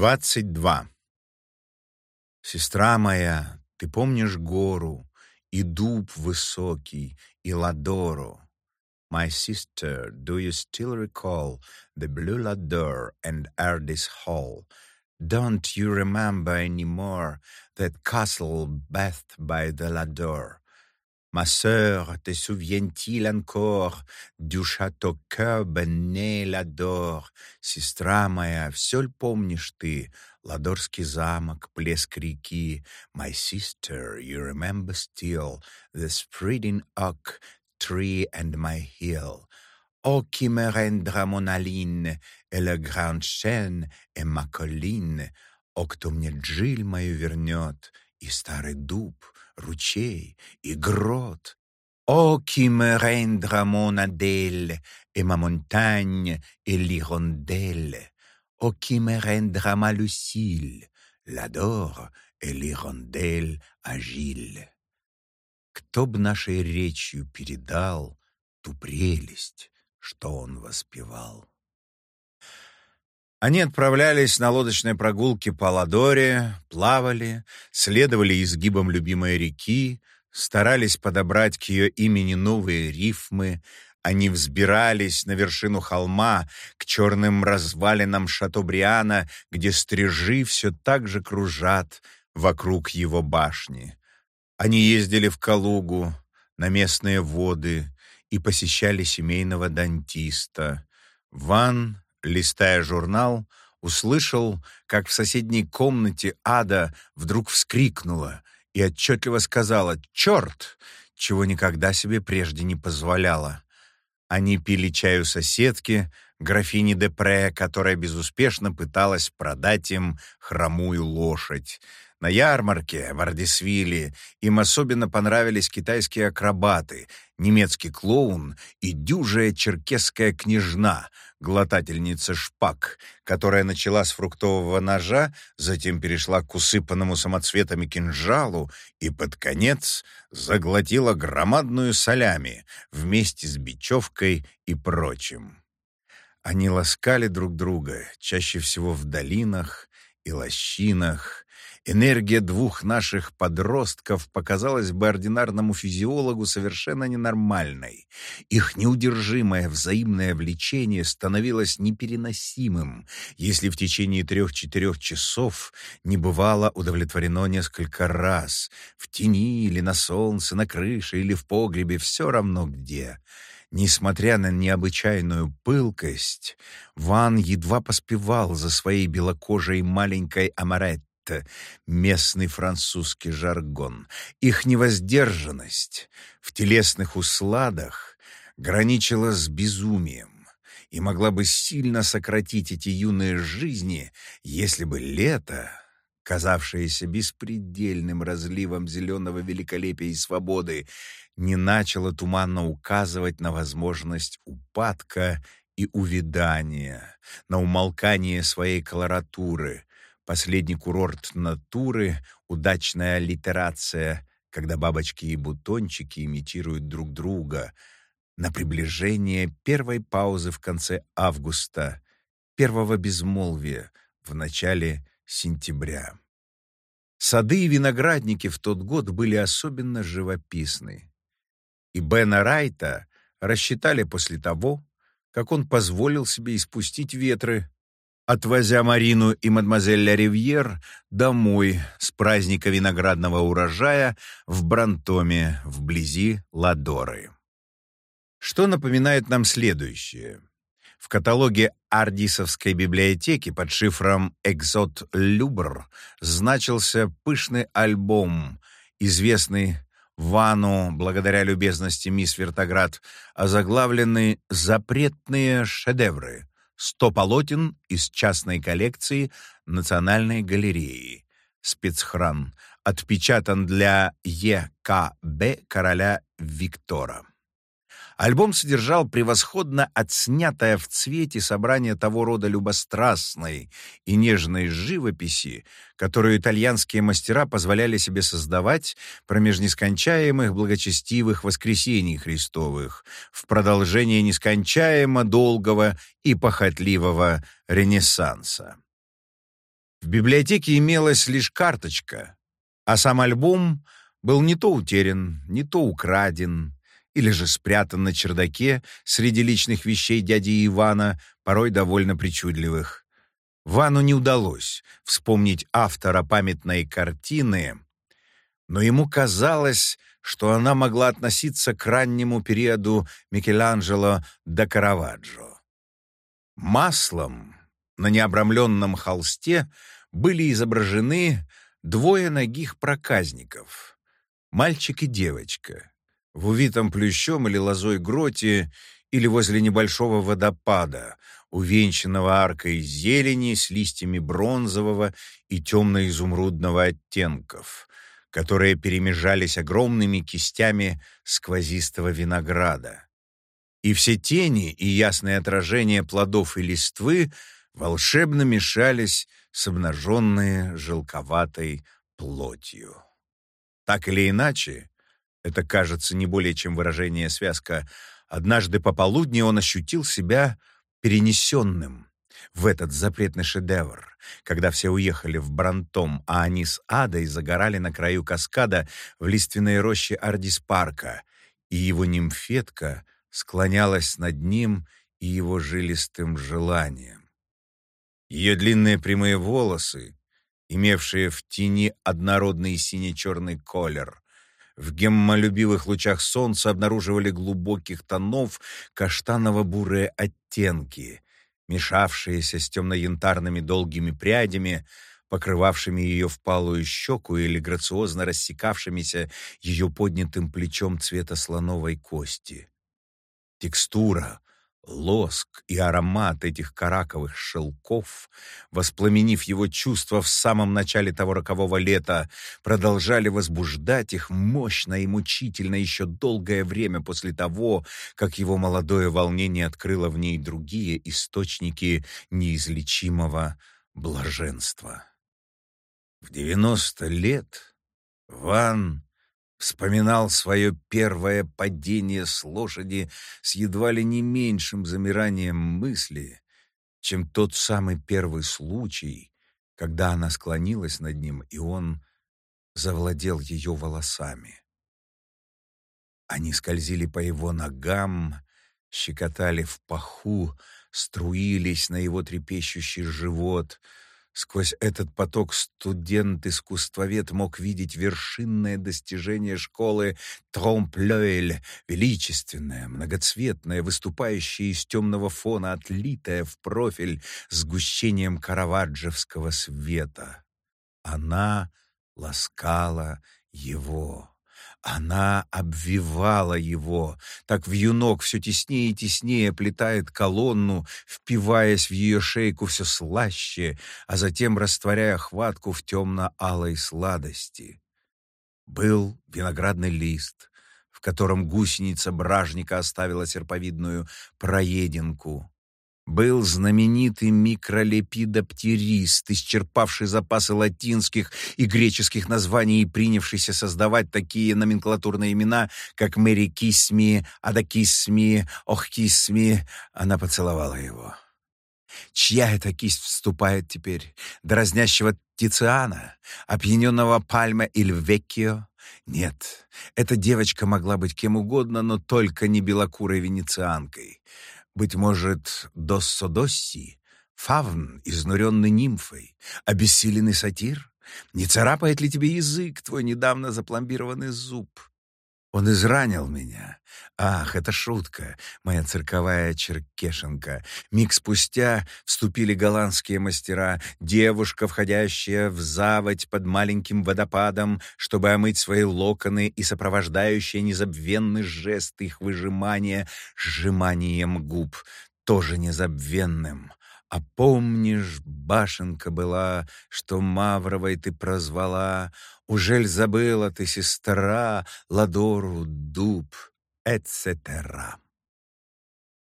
Двадцать два. Сестра моя, ты помнишь гору и дуб высокий, и ладору? My sister, do you still recall the blue ladder and Ardis Hall? Don't you remember anymore that castle bathed by the ladder? Ma sœur, te souviens-t-il encore du château que Бенне Ладор? Сестра моя, все ли помнишь ты? Ладорский замок, плеск реки. My sister, you remember still the spreading oak tree and my hill. Oh, qui me rendra mon Aline, et le grand chêne, et ma colline. О, кто мне джиль мою вернет, и старый дуб — ручей и грот. О, qui me rendra mon Adèle et ma montagne et l'hirondelle. О, qui me rendra ma Lucille, l'adore et l'hirondelle agile. Кто б нашей речью передал ту прелесть, что он воспевал? Они отправлялись на лодочной прогулке по Ладоре, плавали, следовали изгибам любимой реки, старались подобрать к ее имени новые рифмы, они взбирались на вершину холма, к черным развалинам Шатобриана, где стрижи все так же кружат вокруг его башни. Они ездили в Калугу, на местные воды и посещали семейного дантиста. Ван листая журнал, услышал, как в соседней комнате Ада вдруг вскрикнула и отчетливо сказала «Черт!», чего никогда себе прежде не позволяла. Они пили чаю соседки, графини Депре, которая безуспешно пыталась продать им хромую лошадь. На ярмарке в Ардисвилле им особенно понравились китайские акробаты, немецкий клоун и дюжая черкесская княжна, глотательница шпаг, которая начала с фруктового ножа, затем перешла к усыпанному самоцветами кинжалу и под конец заглотила громадную солями вместе с бечевкой и прочим. Они ласкали друг друга, чаще всего в долинах и лощинах, Энергия двух наших подростков показалась бы ординарному физиологу совершенно ненормальной. Их неудержимое взаимное влечение становилось непереносимым, если в течение трех-четырех часов не бывало удовлетворено несколько раз, в тени или на солнце, на крыше или в погребе, все равно где. Несмотря на необычайную пылкость, Ван едва поспевал за своей белокожей маленькой Амареттой, это местный французский жаргон. Их невоздержанность в телесных усладах граничила с безумием и могла бы сильно сократить эти юные жизни, если бы лето, казавшееся беспредельным разливом зеленого великолепия и свободы, не начало туманно указывать на возможность упадка и увядания, на умолкание своей колоратуры, Последний курорт натуры, удачная литерация, когда бабочки и бутончики имитируют друг друга, на приближение первой паузы в конце августа, первого безмолвия в начале сентября. Сады и виноградники в тот год были особенно живописны. И Бена Райта рассчитали после того, как он позволил себе испустить ветры, отвозя Марину и мадемуазель Ривьер домой с праздника виноградного урожая в Брантоме, вблизи Ладоры. Что напоминает нам следующее. В каталоге Ардисовской библиотеки под шифром «Экзот Любр» значился пышный альбом, известный Вану, благодаря любезности мисс Вертоград, озаглавленный «Запретные шедевры», Сто полотен из частной коллекции Национальной галереи. Спецхран. Отпечатан для ЕКБ короля Виктора. Альбом содержал превосходно отснятое в цвете собрание того рода любострастной и нежной живописи, которую итальянские мастера позволяли себе создавать промеж нескончаемых благочестивых воскресений Христовых в продолжение нескончаемо долгого и похотливого Ренессанса. В библиотеке имелась лишь карточка, а сам альбом был не то утерян, не то украден, или же спрятан на чердаке среди личных вещей дяди Ивана, порой довольно причудливых. Вану не удалось вспомнить автора памятной картины, но ему казалось, что она могла относиться к раннему периоду Микеланджело до Караваджо. Маслом на необрамленном холсте были изображены двое ногих проказников — мальчик и девочка — в увитом плющом или лозой гроте или возле небольшого водопада, увенчанного аркой зелени с листьями бронзового и темно-изумрудного оттенков, которые перемежались огромными кистями сквозистого винограда. И все тени и ясные отражения плодов и листвы волшебно мешались с обнаженной желковатой плотью. Так или иначе, это кажется не более чем выражение связка. Однажды пополудни он ощутил себя перенесенным в этот запретный шедевр, когда все уехали в Брантом, а они с Адой загорали на краю каскада в лиственной роще Ардис-парка, и его нимфетка склонялась над ним и его жилистым желанием. Ее длинные прямые волосы, имевшие в тени однородный сине-черный колер, в геммолюбивых лучах солнца обнаруживали глубоких тонов каштаново-бурые оттенки, мешавшиеся с темно-янтарными долгими прядями, покрывавшими ее впалую щеку или грациозно рассекавшимися ее поднятым плечом цвета слоновой кости. Текстура, Лоск и аромат этих караковых шелков, воспламенив его чувства в самом начале того рокового лета, продолжали возбуждать их мощно и мучительно еще долгое время после того, как его молодое волнение открыло в ней другие источники неизлечимого блаженства. В девяносто лет Ван Вспоминал свое первое падение с лошади с едва ли не меньшим замиранием мысли, чем тот самый первый случай, когда она склонилась над ним, и он завладел ее волосами. Они скользили по его ногам, щекотали в паху, струились на его трепещущий живот — Сквозь этот поток студент-искусствовед мог видеть вершинное достижение школы Тромплёэль, величественное, многоцветное, выступающее из темного фона, отлитое в профиль сгущением караваджевского света. Она ласкала его. Она обвивала его, так вьюнок все теснее и теснее плетает колонну, впиваясь в ее шейку все слаще, а затем растворяя хватку в темно-алой сладости. Был виноградный лист, в котором гусеница бражника оставила серповидную проединку. Был знаменитый микролепидоптерист, исчерпавший запасы латинских и греческих названий и принявшийся создавать такие номенклатурные имена, как Мэри Кисми, Адакисми, Охкисми. Она поцеловала его. Чья эта кисть вступает теперь? Дразнящего Тициана? Опьяненного Пальма или Веккио? Нет, эта девочка могла быть кем угодно, но только не белокурой венецианкой. Быть может, Доссодосси, фавн, изнуренный нимфой, обессиленный сатир? Не царапает ли тебе язык твой недавно запломбированный зуб? Он изранил меня. Ах, это шутка, моя цирковая черкешенка. Миг спустя вступили голландские мастера, девушка, входящая в заводь под маленьким водопадом, чтобы омыть свои локоны и сопровождающая незабвенный жест их выжимания сжиманием губ, тоже незабвенным. А помнишь, башенка была, что Мавровой ты прозвала, Ужель забыла ты, сестра, Ладору, дуб, etc.